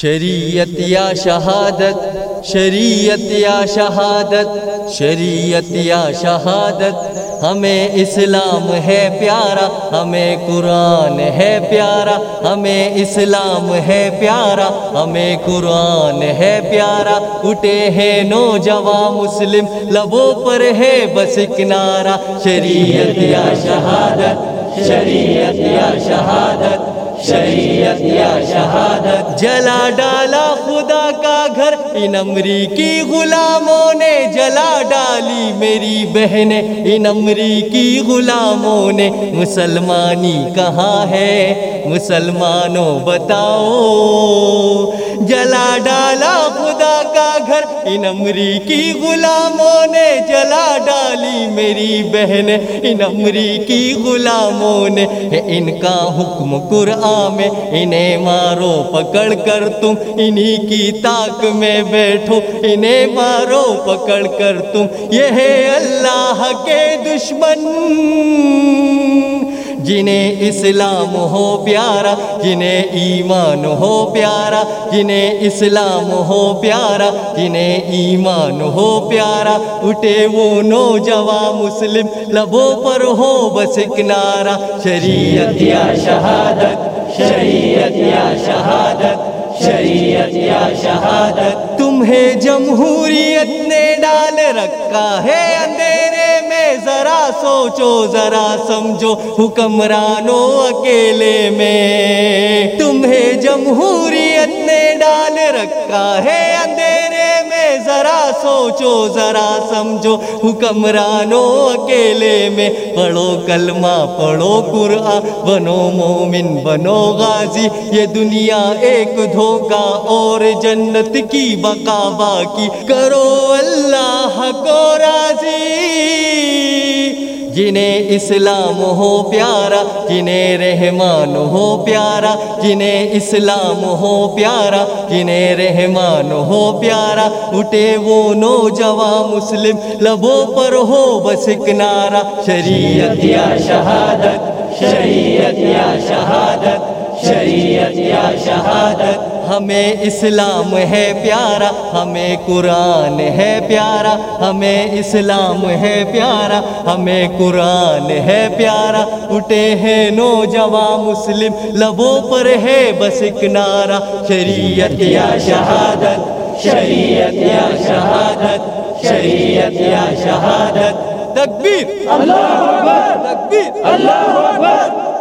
شریعت یا شہادت، شریعت یا شہادت، شریعت یا شہادت، ہمیں اسلام ہے پیارا، ہمیں قرآن ہے پیارا، ہمیں اسلام ہے پیارا، ہمیں قرآن ہے پیارا، اٹھے ہیں نوجوان مسلم، لبوں پر ہے بس کنارا شریعت یا شہادت، شریعت یا شہادت۔ شریعت یا شہادت جلا ڈالا خدا کا گھر ان امریکی غلاموں نے جلا ڈالی میری بہنیں ان امریکی غلاموں نے مسلمانی کہاں ہے مسلمانوں بتاؤ جلا ڈالا خدا کا گھر ان امریکی غلاموں نے جلا ڈالی میری بہن۔ ان امریکی غلاموں نے ان کا حکم قرآن میں، انہیں مارو، پکڑ کر تم انہی کی تاک میں بیٹھو۔ انہیں مارو، پکڑ کر تم۔ یہ ہے اللہ کے دشمن۔ جنہیں اسلام ہو پیارا، جنہیں ایمان ہو پیارا، جنہیں اسلام ہو پیارا، جنہیں ایمان ہو پیارا۔ اٹھے وہ نوجوان مسلم، لبوں پر ہو بس کنارا شریعت یا شہادت، شریعت یا شہادت، شریعت یا شہادت۔ تمہیں جمہوریت نے ڈال رکھا ہے ذرا سوچو، ذرا سمجھو حکمرانوں اکیلے میں۔ تمہیں جمہوریت نے ڈال رکھا ہے اندھیرے میں۔ ذرا سوچو، ذرا سمجھو حکمرانوں اکیلے میں۔ پڑھو کلمہ، پڑھو قرآن۔ بنو مومن، بنو غازی۔ یہ دنیا ایک دھوکا اور جنت کی بقا باقی۔ کرو اللہ کو راضی۔ جنہیں اسلام ہو پیارا، جنہیں رحمان ہو پیارا، جنہیں اسلام ہو پیارا، جنہیں رحمان ہو پیارا۔ اٹھے وہ نوجوان مسلم، لبوں پر ہو بس کنارا شریعت یا شہادت، شریعت یا شہادت۔ شریعت یا شہادت۔ ہمیں اسلام ہے پیارا، ہمیں قرآن ہے پیارا، ہمیں اسلام ہے پیارا، ہمیں قرآن ہے پیارا۔ اٹھے ہیں نوجوان مسلم، لبوں پر ہے بس کنارا شریعت یا شہادت، شریعت یا شہادت، شریعت یا شہادت۔ تکبیر، اللہ اکبر، تکبیر، اللہ اکبر۔